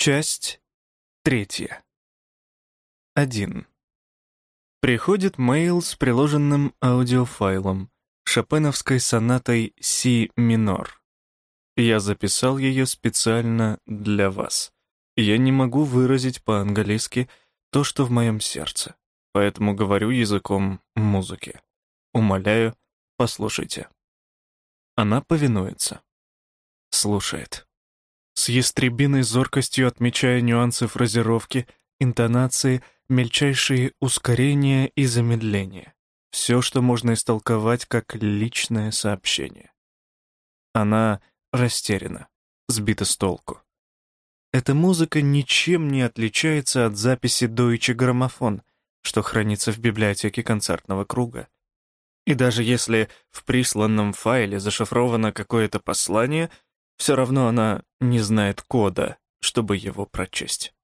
Часть третья. 1. Приходит мейл с приложенным аудиофайлом, шопеновской сонатой си минор. Я записал ее специально для вас. Я не могу выразить по-английски то, что в моем сердце, поэтому говорю языком музыки. Умоляю, послушайте. Она повинуется. Слушает. С ястребиной зоркостью отмечая нюансы фразировки, интонации, мельчайшие ускорения и замедления. Все, что можно истолковать как личное сообщение. Она растеряна, сбита с толку. Эта музыка ничем не отличается от записи Deutsche Grammophon, что хранится в библиотеке концертного круга. И даже если в присланном файле зашифровано какое-то послание, все равно она не знает кода, чтобы его прочесть.